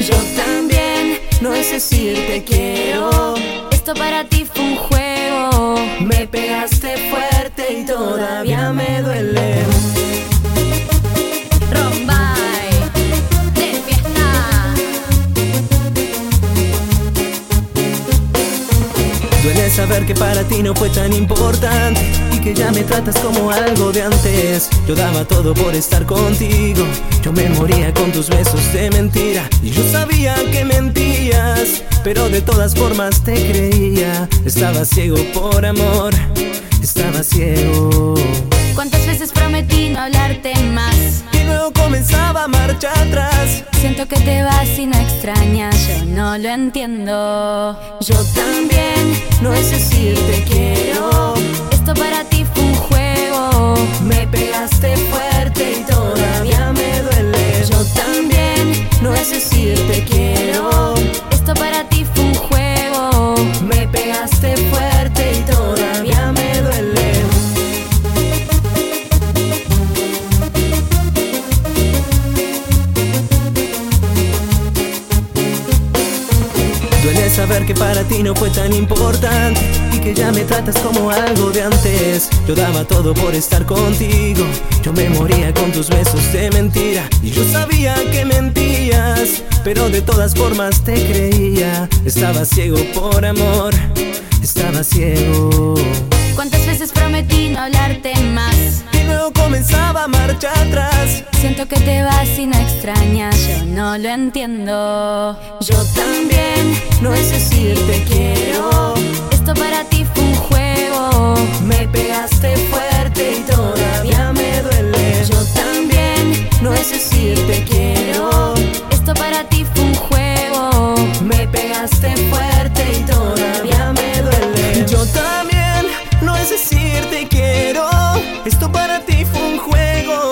Yo también, no es decir te quiero. Esto para ti fue un juego. Me pegaste fuerte y todavía me duele. Rombay, de fiesta. Duele saber que para ti no fue tan importante y que ya me tratas como algo de antes. Yo daba todo por estar contigo. Yo moría con tus besos de mentira y yo sabía que mentías, pero de todas formas te creía. Estaba ciego por amor, estaba ciego. ¿Cuántas veces prometí no hablarte más? Y luego comenzaba a marcha atrás. Siento que te vas y no extrañas, yo no lo entiendo. Yo también, no es decir te quiero. Para ti no fue tan importante y que ya me tratas como algo de antes. Yo daba todo por estar contigo. Yo me moría con tus besos de mentira y yo sabía que mentías, pero de todas formas te creía. Estaba ciego por amor, estaba ciego. ¿Cuántas veces prometí no hablarte más? Y luego comenzaba a marcha atrás. Siento que te vas y no extrañas, yo no lo entiendo. Yo también, no es decir te quiero. Esto para ti fue un juego. Me pegaste fuerte y todavía me duele. Yo también, no es decir te quiero. Esto para ti fue un juego. Me pegaste fuerte y todavía me duele. Yo también, no es decir te quiero. Esto para ti fue un juego.